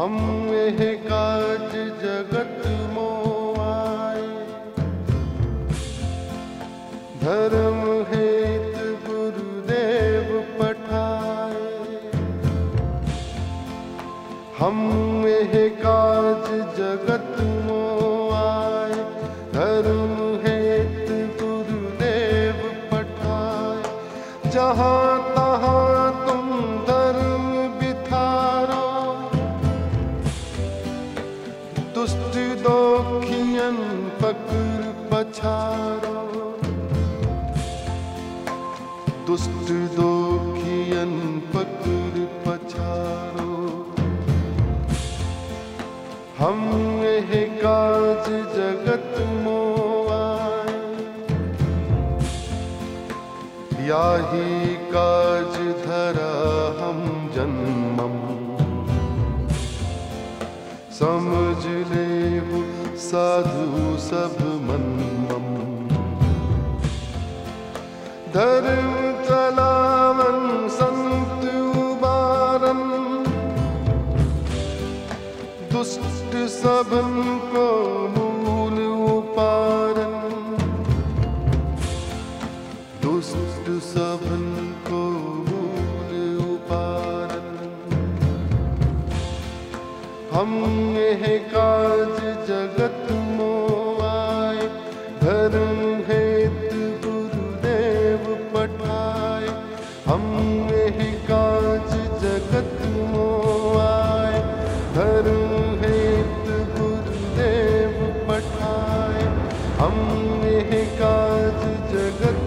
हम यह काज जगत मोआए। धर्म हेत गुरुदेव पठाए। हम यह काज जगत मोआए। धर्म हेत गुरुदेव पठाए। जहाँ तहाँ पकड़ पछारो। दुष्ट दोखियन पकड़ पछारो। हम यह काज जगत मोआए याही काज धरा हम जन्मम। समझ ले हो साधु सब मनमम धर्म चलावन संत उबारन। दुष्ट सबन को मूल उपारन। दुष्ट सबन को हम यह काज जगत मोआए, धर्म हेत गुरुदेव पठाए। हम यह काज जगत मोआए, धर्म हेत गुरुदेव पठाए। हम यह काज जगत